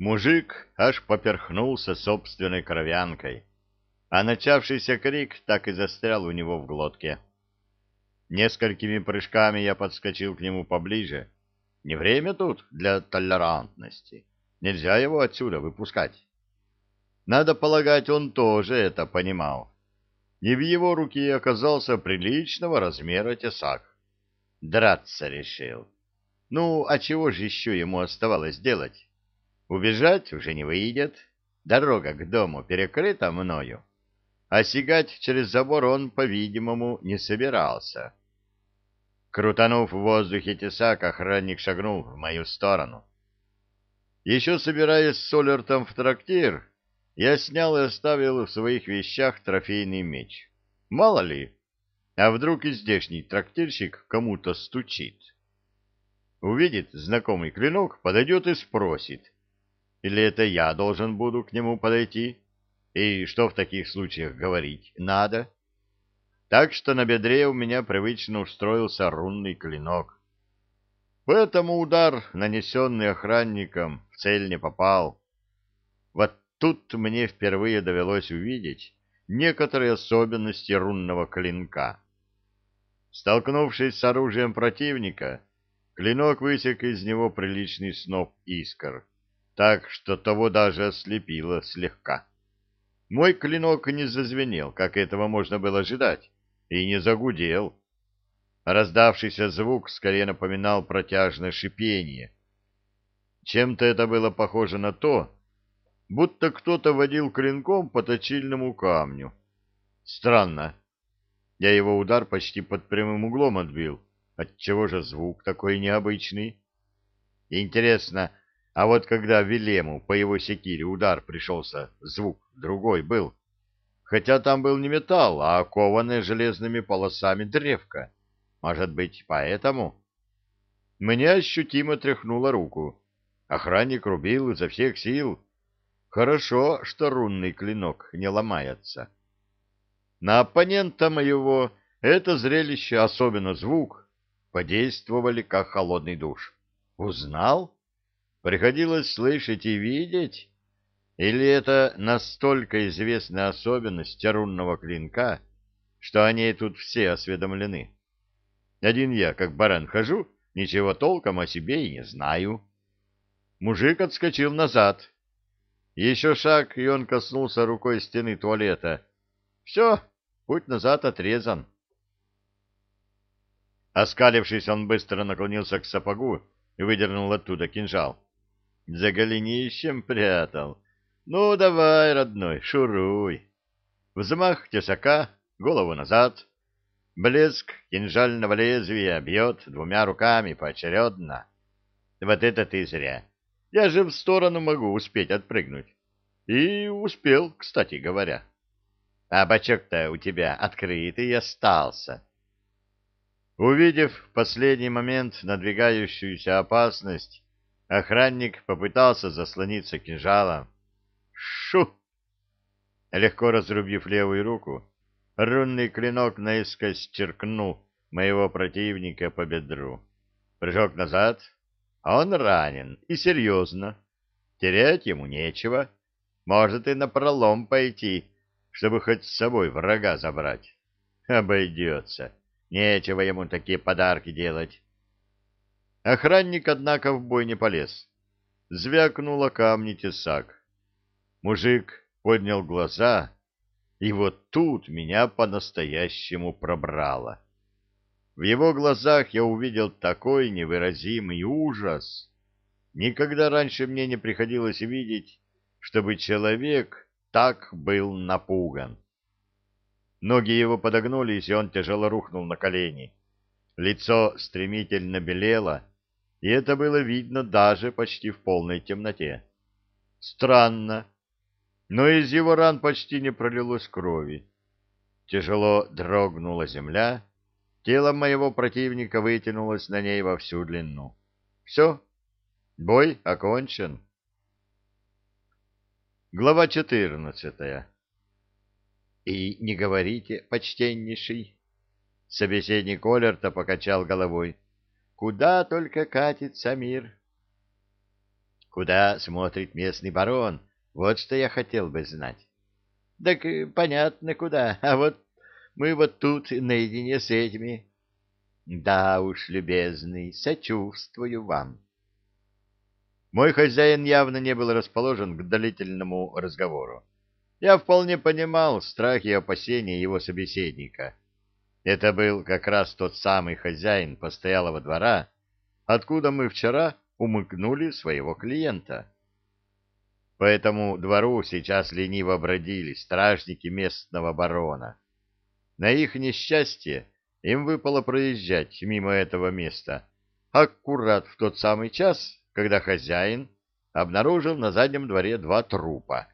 Мужик аж поперхнулся собственной кровянкой, а начавшийся крик так и застрял у него в глотке. Несколькими прыжками я подскочил к нему поближе. Не время тут для толерантности. Нельзя его отсюда выпускать. Надо полагать, он тоже это понимал. И в его руке оказался приличного размера тесак. Драться решил. Ну, а чего же еще ему оставалось делать? Убежать уже не выйдет. Дорога к дому перекрыта мною. А сигать через забор он, по-видимому, не собирался. Крутанув в воздухе тесак, охранник шагнул в мою сторону. Еще собираясь с Солертом в трактир, я снял и оставил в своих вещах трофейный меч. Мало ли, а вдруг и здешний трактирщик кому-то стучит. Увидит знакомый клинок, подойдет и спросит, или это я должен буду к нему подойти? И что в таких случаях говорить надо? Так что на бедре у меня привычно устроился рунный клинок. Поэтому удар, нанесенный охранником, в цель не попал. Вот тут мне впервые довелось увидеть некоторые особенности рунного клинка. Столкнувшись с оружием противника, клинок высек из него приличный сноп искр так что того даже ослепило слегка. Мой клинок не зазвенел, как этого можно было ожидать, и не загудел. Раздавшийся звук скорее напоминал протяжное шипение. Чем-то это было похоже на то, будто кто-то водил клинком по точильному камню. Странно. Я его удар почти под прямым углом отбил. Отчего же звук такой необычный? Интересно, а вот когда Вилему по его секире удар пришелся, звук другой был. Хотя там был не металл, а окованная железными полосами древко. Может быть, поэтому? Мне ощутимо тряхнуло руку. Охранник рубил изо всех сил. Хорошо, что рунный клинок не ломается. На оппонента моего это зрелище, особенно звук, подействовали как холодный душ. Узнал? Приходилось слышать и видеть? Или это настолько известная особенность рунного клинка, что о ней тут все осведомлены? Один я, как баран, хожу, ничего толком о себе и не знаю. Мужик отскочил назад. Еще шаг, и он коснулся рукой стены туалета. Все, путь назад отрезан. Оскалившись, он быстро наклонился к сапогу и выдернул оттуда кинжал за голенищем прятал. Ну, давай, родной, шуруй. Взмах тесака, голову назад. Блеск кинжального лезвия бьет двумя руками поочередно. Вот это ты зря. Я же в сторону могу успеть отпрыгнуть. И успел, кстати говоря. А бачок-то у тебя открытый остался. Увидев в последний момент надвигающуюся опасность, Охранник попытался заслониться кинжалом. Шу! Легко разрубив левую руку, рунный клинок наискось черкнул моего противника по бедру. Прыжок назад, а он ранен, и серьезно. Терять ему нечего. Может и напролом пойти, чтобы хоть с собой врага забрать. Обойдется. Нечего ему такие подарки делать. Охранник, однако, в бой не полез. Звякнуло камни тесак. Мужик поднял глаза, и вот тут меня по-настоящему пробрало. В его глазах я увидел такой невыразимый ужас. Никогда раньше мне не приходилось видеть, чтобы человек так был напуган. Ноги его подогнулись, и он тяжело рухнул на колени. Лицо стремительно белело, и это было видно даже почти в полной темноте. Странно, но из его ран почти не пролилось крови. Тяжело дрогнула земля, тело моего противника вытянулось на ней во всю длину. Все, бой окончен. Глава четырнадцатая. И не говорите, почтеннейший. Собеседник Олерта покачал головой. Куда только катится мир. Куда смотрит местный барон? Вот что я хотел бы знать. Так понятно куда, а вот мы вот тут наедине с этими. Да уж, любезный, сочувствую вам. Мой хозяин явно не был расположен к длительному разговору. Я вполне понимал страхи и опасения его собеседника. Это был как раз тот самый хозяин постоялого двора, откуда мы вчера умыкнули своего клиента. По этому двору сейчас лениво бродили стражники местного барона. На их несчастье им выпало проезжать мимо этого места, аккурат в тот самый час, когда хозяин обнаружил на заднем дворе два трупа.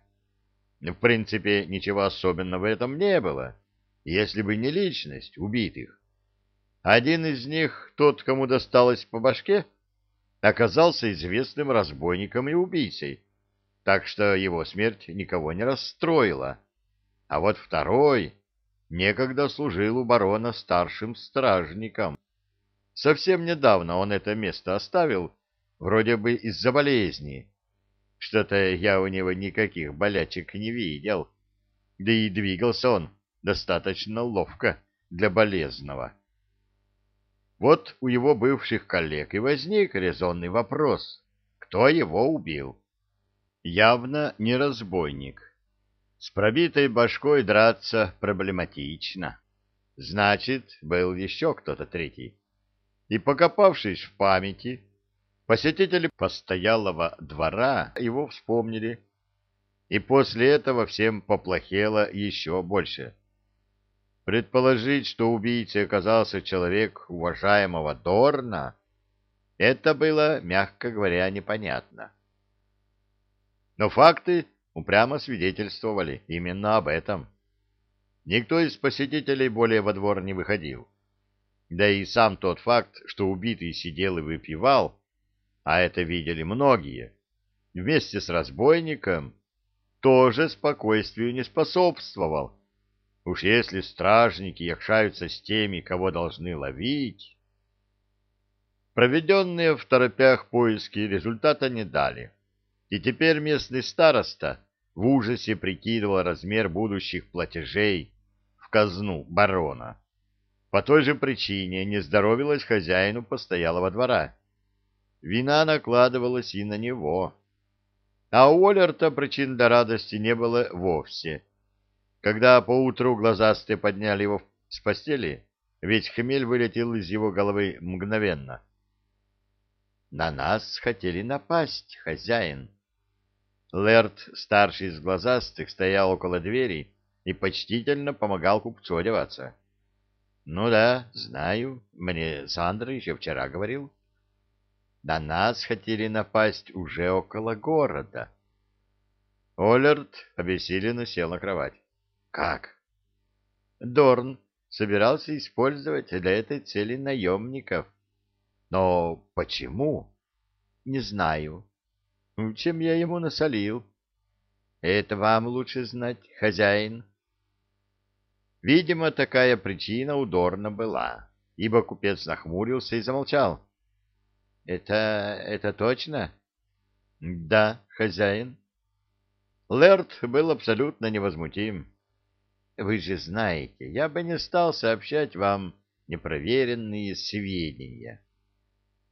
В принципе, ничего особенного в этом не было, если бы не личность убитых. Один из них, тот, кому досталось по башке, оказался известным разбойником и убийцей, так что его смерть никого не расстроила. А вот второй некогда служил у барона старшим стражником. Совсем недавно он это место оставил, вроде бы из-за болезни. Что-то я у него никаких болячек не видел. Да и двигался он достаточно ловко для болезного. Вот у его бывших коллег и возник резонный вопрос, кто его убил явно не разбойник. С пробитой башкой драться проблематично. Значит, был еще кто-то третий. И покопавшись в памяти, посетители постоялого двора его вспомнили. И после этого всем поплохело еще больше. Предположить, что убийцей оказался человек уважаемого Дорна, это было, мягко говоря, непонятно. Но факты упрямо свидетельствовали именно об этом. Никто из посетителей более во двор не выходил. Да и сам тот факт, что убитый сидел и выпивал, а это видели многие, вместе с разбойником, тоже спокойствию не способствовал. Уж если стражники якшаются с теми, кого должны ловить... Проведенные в торопях поиски результата не дали. И теперь местный староста в ужасе прикидывал размер будущих платежей в казну барона. По той же причине не здоровилась хозяину постоялого двора. Вина накладывалась и на него. А у Олерта причин для радости не было вовсе. Когда поутру глазастые подняли его с постели, ведь хмель вылетел из его головы мгновенно. «На нас хотели напасть, хозяин», Лэрд, старший из глазастых, стоял около двери и почтительно помогал купцу одеваться. — Ну да, знаю, мне Сандра еще вчера говорил. На нас хотели напасть уже около города. Оллерд обессиленно сел на кровать. — Как? — Дорн собирался использовать для этой цели наемников. — Но почему? — Не знаю. Чем я ему насолил? Это вам лучше знать, хозяин. Видимо, такая причина удорна была, ибо купец нахмурился и замолчал. Это... это точно? Да, хозяин. Лэрд был абсолютно невозмутим. Вы же знаете, я бы не стал сообщать вам непроверенные сведения.